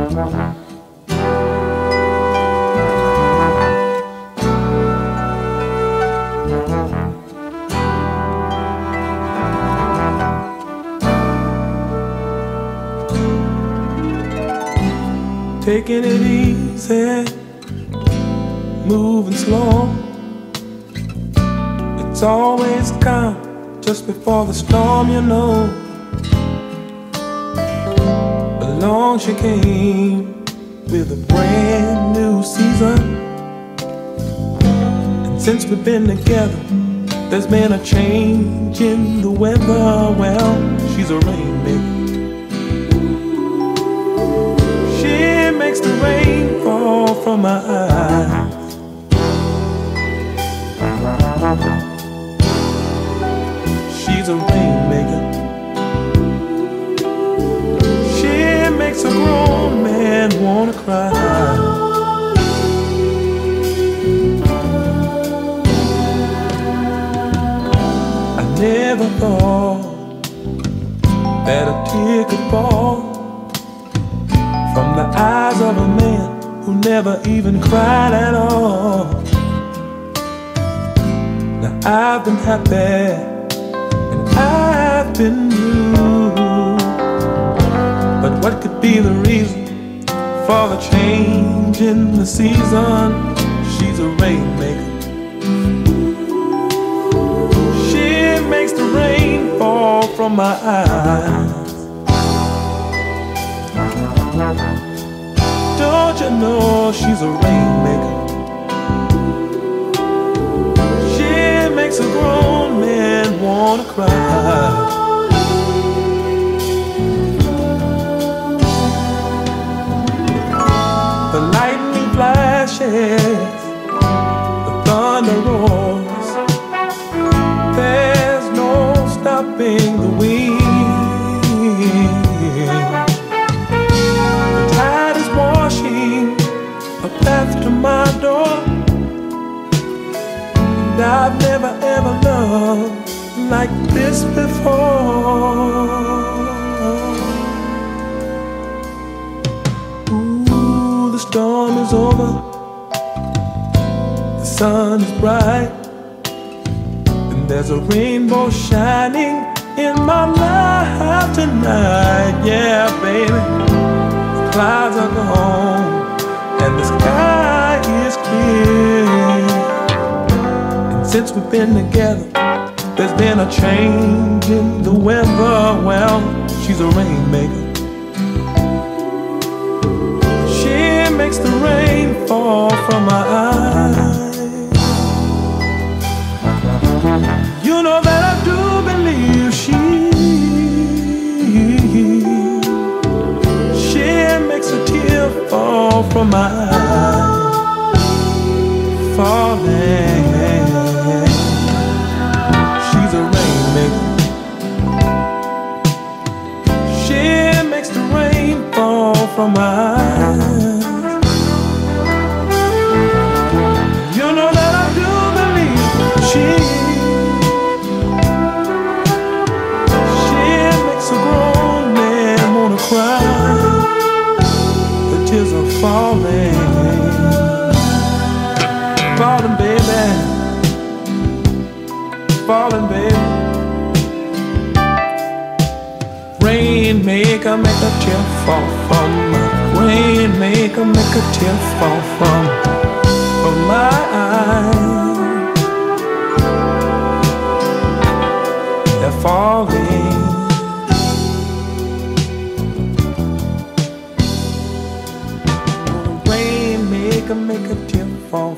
Taking it easy, moving slow. It's always calm just before the storm, you know. Along she came with a brand new season. And since we've been together, there's been a change in the weather. Well, she's a rainmaker. She makes the rain fall from my eyes. Makes a grown man wanna cry. I never thought that a tear could fall from the eyes of a man who never even cried at all. Now I've been happy and I've been blue. What could be the reason for the change in the season? She's a rainmaker. She makes the rain fall from my eyes. Don't you know she's a rainmaker? She makes a grown stopping the wind. The tide Is washing a path to my door. And I've never ever loved like this before. Ooh, the storm is over. The sun is bright. And there's a rainbow shining in my life tonight. Yeah, baby. Clouds are gone and the sky is clear. And since we've been together, there's been a change in the weather. Well, she's a rainmaker. She makes the rain fall from my eyes. Fall from my eyes, falling. She's a rainmaker. She makes the rain fall from my. Falling, falling, baby, falling, baby. Rainmaker, make a tear fall from my rainmaker, make a tear fall from from my eyes. They're falling. Make a tear fall